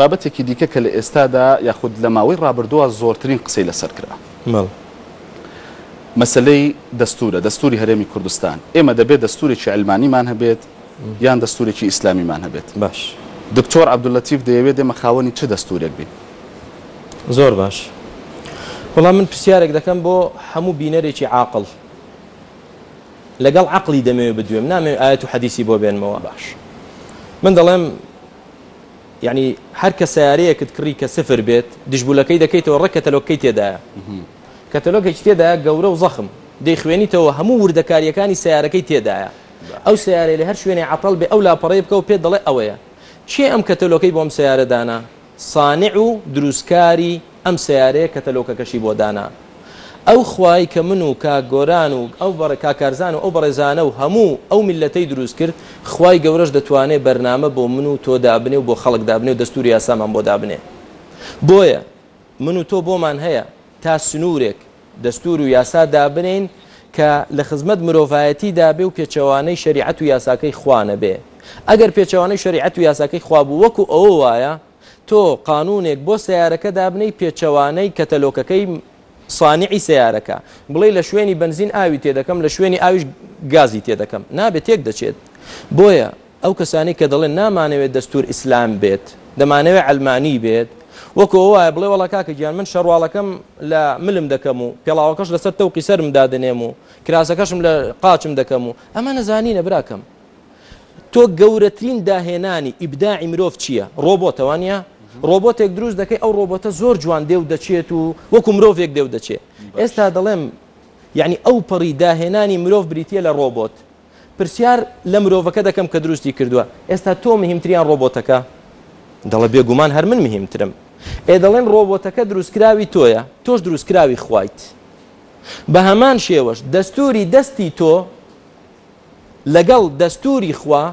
بابەتێکی دیکە کە لە ئێستادا یاخود لە ماوەی ڕابردووە زۆرترین قسەی لەسەر کرا مەسلەی دەستورە دەستوری هەرێمی کوردستان ئێمە دەبێت دەستورێکی ئەلمانیمان هەبێت یان دەستورێکی ئیسلامیمان هەبێت باش دکتۆر عبدولەتیف دەیەوێت دێمە خاوەنی چه دەستورێک بین زۆر باش وەڵام من پرسیارێک دەکەم بۆ هەموو بینەرێکی عاقل لەگەڵ عقلی دەمەوێت بدوێم نامێ ئاەت و حەدیسی بۆ بێنمەوە باش من دەڵێم یعنی هەر کە سیارەیەکت کڕی کە سفر بێت دژبولەکەی دەکەیتەوە ڕێک کەتەلۆکەی تێدایە کەتەلۆکێک تێدایە گەورە و زەخم دەیخوێنیتەوە هەموو وردەکاریەکانی سیارەکەی تێدایە ئەو سیارە لە هەر شوێنی عتەڵ بێ ئەو لاپەڕی بکە و پێ دەڵێ ئەوەیە چی ئەم کەتەلۆکەی بۆم سیارەدانا سانع و دروستکاری ئەم سیارەیە کەتەلۆکەکەشی بۆ دانا ئەو خوای کە من و کا گۆران و ئەو بەڕ کاکارزان و ئەو بەڕێزانە و هەموو ئەو میلەتەی دروست کرد خوای گەورەش دەتوانێت بەرنامە بۆ من و تۆ دابنێ و بۆ خەڵک دابنێ و دەستوری یاسامان بۆ دابنێ بۆیە من و تۆ بۆمان هەیە تا سنوورێک دەستور و یاسا دابنین کە لە خزمەت مرۆڤایەتی دابێ و پێچەوانەی شریعەت و یاساکەی خوانە بێ ئەگەر پێچەوانەی شریعەت و یاساکەی خوابوو وەکو ئەو وایە تۆ قانونێک بۆ سیارەکە دابنەی پێچەوانەی کەتەلۆکەکەی سانیعی سیارەکە بڵێ لە شوێنی بنزین ئاوی تێدەکەم لە شوێنی ئاویش گازی تێدەکەم نابێت تێک دەچێت بۆیە ئەو کەسانی کە دەڵێن نامانەوێت دەستور ئیسلام بێت دەمانەوێت ئەلمانی بێت وەکو وایە بڵێ وڵا کاکە گیان من شەرواڵەکەم لە ملم دەکەم و پێڵاوەکەش لەسەر تەوقی سرمدا دەنێم و کراسەکەشم لە قاچم دەکەم و ئەمە نەزانینە براکەم تۆ گەورەترین داهێنانی ئیبداعی مرۆڤ چییە ڕۆبۆتەوانە ڕۆبۆتێک دروست دەکەی ئەو ڕۆبۆتە زۆر جوان دێو دەچێت و وەکو مرۆڤێک دێو دەچێت ئێستا دەڵێم یعنی ئەو پەڕی داهێنانی مرۆڤ بریتە لە ڕۆبۆت پرسیار لە مرۆڤەکە دەکەم کە دروستی کردووە ئێستا تۆ مهمتریان ڕۆبۆتەکە دەڵە بێگومان هەر من مهمترم ئێ دەڵێن ڕۆبۆتەکە دروستکراوی تۆیە تۆش دروستکراوی خوایت بە هەمان شێوەش دەستوری دەستی تۆ لەگەڵ دەستوری خوا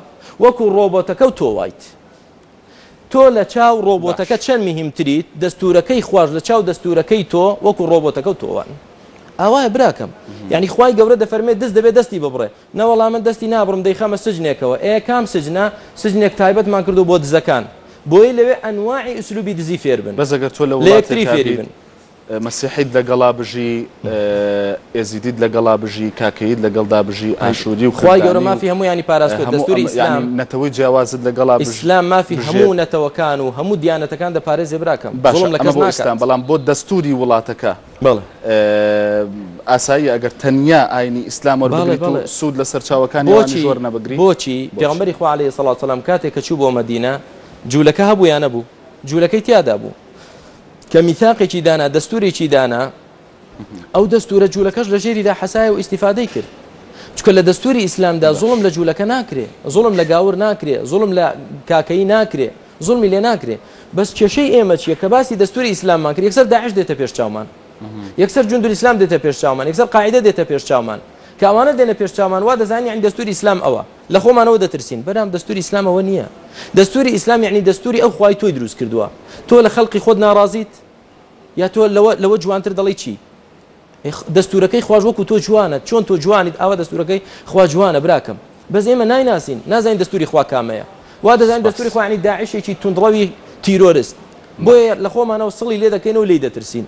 وەکو ڕۆبۆتەکە و تۆ وایت تۆ لە چاو ڕۆبۆتەکە چەند میهمتریت دەستورەکەی خوارد لە چاو دەستورەکەی تۆ وەکو ڕۆبۆتەکە و تۆوان ئاوایە براکەم یعنی خی گەورە دەفەرمێت دەست دەبێت دەستی ببڕێ نەوەڵام من دەستی نابڕم دەیخەمە سجنێکەوە ئێ کام سجنا سجنێک تایبەتمان کردو بۆ دزەکان بۆی لەوێ ئەنواعی ئوسلوبی دزی فێر بن بەزەگەر تۆ لە لەکتری فێری بن مەسیحید لەگەڵا بژی ئێزیدید لەگەڵا بژی کاکەید لەگەڵدا بژی ئاشودی و خخوای گەورە مافی هەموو ینی پاراستۆ دەستوری ئسلام نەتەوەی جیاوازت لەگەڵا ئسلام مافی هەموو نەتەوەکان و هەموو دیانەتەکان دەپارێزێ براکەم باشم لە ئستان بەڵام بۆ دەستوری وڵاتەکە ئاسایی ئەگەر تەنیا ئاینی ئیسلام سوود لە سەرچاوەکانی زۆر نەبگری بۆچی پێغمبەری خوالی سەڵات سەلام کاتێک کە چوو بۆ مەدینە جوولەکە هەبوو یان نەبوو جوولەکەی تیادا بوو کە میثاقێکی دانا دەستورێکی دانا ئەو دەستورە جوولەکەش لە ژێریدا حەسایە و ئیسیفادەی کرد چکە لە دەستوری ئیسلامدا زۆڵم لە جوولەکە ناکرێ زۆڵم لە گاور ناکرێ زۆڵم لە کاکەی ناکرێ زڵمی لێ ناکرێ بەس کێشەی ئێمە چیە کە باسی دەستوری ئیسلاممان کرد یەکسەر داعش دێتە پێش چاومان یەکسەر جوند ئیسلام دێتە پێش چاومان یەکسەر قاعدە دێتە پێش چاومان کاوانە دێنە پێش چاومان وا دەزانانی عین دەستوری ئیسلام ئەوە لە خۆمانەوە دەترسین بەرام دەستوری ئیسلامەوە نییە دەستوری ئیسلام یعنی دەستوری ئەو خوای تۆی دروست کردووە تۆ لە خەڵقی خۆت ناڕازیت یا تۆ لەوە جوانتر دەڵی چی دەستورەکەی خواش وەکو تۆ جوانە چۆن تۆ جوانیت ئاوا دەستورەکەی خوا جوانە براکەم بەس ئێمە نایناسین نازانین دەستوری خوا کامەیە وا دەزانین دەستوری خوانی داعشێکی تونندڕەوی تیرۆرست بۆیە لە خۆمانەوە سڵی لێ دەکەین و لی دەترسین